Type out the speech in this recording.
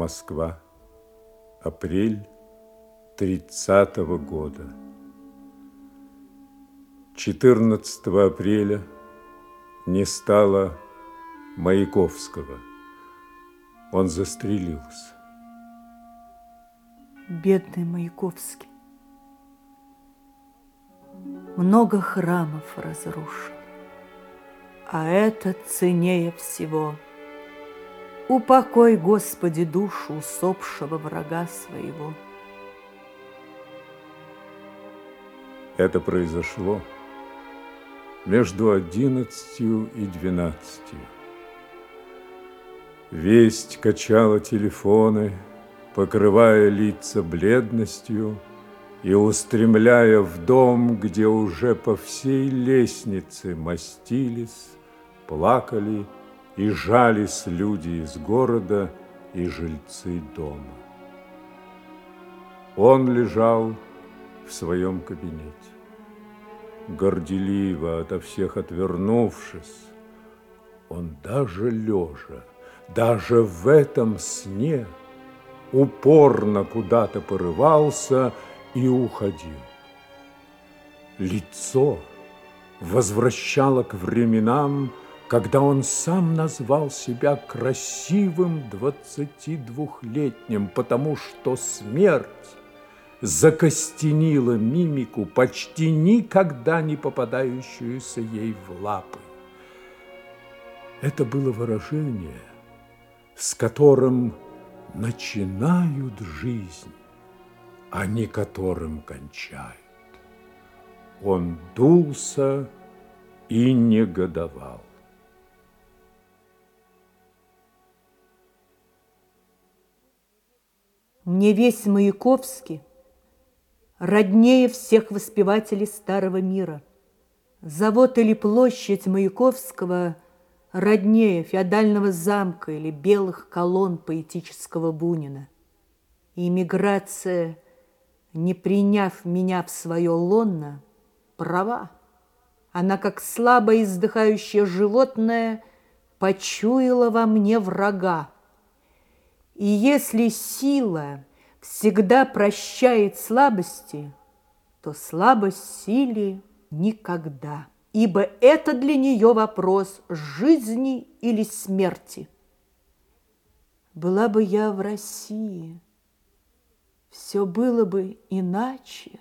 Москва. Апрель тридцатого года. 14 апреля не стало Маяковского. Он застрелился. Бедный Маяковский. Много храмов разрушил, а это ценнее всего. Упокой, Господи, душу усопшего врага своего. Это произошло между одиннадцатью и двенадцатью. Весть качала телефоны, покрывая лица бледностью и устремляя в дом, где уже по всей лестнице мастились, плакали и жались люди из города и жильцы дома. Он лежал в своем кабинете горделиво ото всех отвернувшись, он даже лежа, даже в этом сне упорно куда-то порывался и уходил. Лицо возвращало к временам, когда он сам назвал себя красивым двадцати двухлетним, потому что смерть закостенила мимику, почти никогда не попадающуюся ей в лапы. Это было выражение, с которым начинают жизнь, а не которым кончают. Он дулся и негодовал. Мне весь Маяковский роднее всех воспевателей старого мира. Завод или площадь Маяковского роднее феодального замка или белых колонн поэтического Бунина. И миграция, не приняв меня в свое лонно, права. Она, как слабо издыхающее животное, почуяла во мне врага. И если сила всегда прощает слабости, то слабость силе никогда, ибо это для нее вопрос жизни или смерти. Была бы я в России, все было бы иначе.